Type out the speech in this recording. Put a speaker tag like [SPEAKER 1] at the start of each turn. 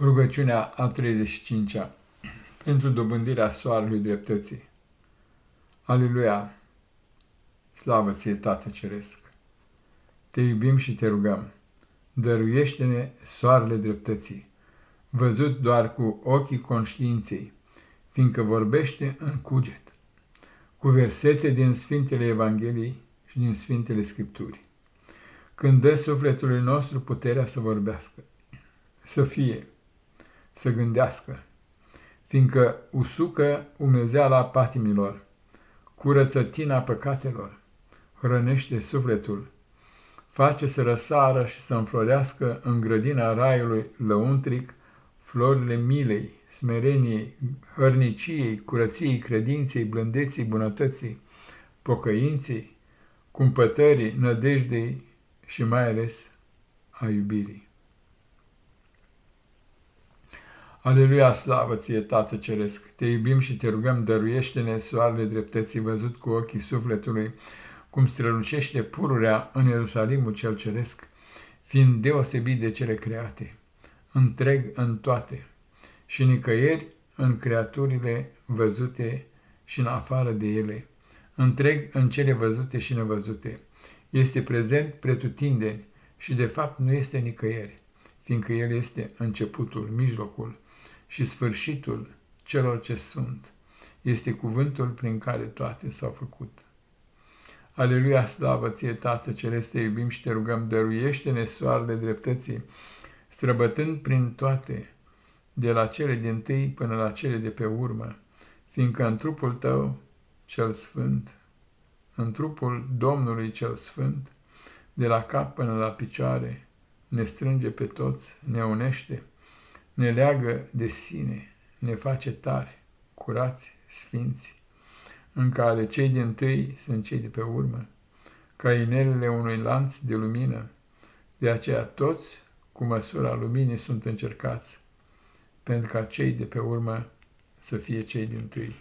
[SPEAKER 1] Rugăciunea a 35-a pentru dobândirea soarelui dreptății. Aleluia! Slavă ție, Tată Ceresc! Te iubim și te rugăm, dăruiește-ne soarele dreptății, văzut doar cu ochii conștiinței, fiindcă vorbește în cuget, cu versete din Sfintele Evangheliei și din Sfintele Scripturii. Când dă sufletului nostru puterea să vorbească, să fie, să gândească, fiindcă usucă umezeala patimilor, curăță tina păcatelor, hrănește sufletul, face să răsară și să înflorească în grădina raiului lăuntric florile milei, smereniei, hărniciei, curăției, credinței, blândeții, bunătății, pocăinței, cumpătării, nădejdei și mai ales a iubirii. Aleluia, slavă ție, Tată Ceresc! Te iubim și te rugăm, dăruiește-ne soarele dreptății văzut cu ochii sufletului, cum strălucește pururea în Ierusalimul cel Ceresc, fiind deosebit de cele create, întreg în toate, și nicăieri în creaturile văzute și în afară de ele, întreg în cele văzute și nevăzute, este prezent pretutindeni și de fapt nu este nicăieri, fiindcă El este începutul, mijlocul, și sfârșitul celor ce sunt. Este cuvântul prin care toate s-au făcut. Aleluia, slavă ție, Tată Celeste, iubim și te rugăm, dăruiește-ne soarele dreptății, străbătând prin toate, de la cele din tâi până la cele de pe urmă, fiindcă în trupul tău cel sfânt, în trupul Domnului cel sfânt, de la cap până la picioare, ne strânge pe toți, ne unește, ne leagă de sine, ne face tari, curați, sfinți, în care cei din tâi sunt cei de pe urmă, ca inelele unui lanț de lumină, de aceea toți cu măsura luminii sunt încercați, pentru ca cei de pe urmă să fie cei din tâi.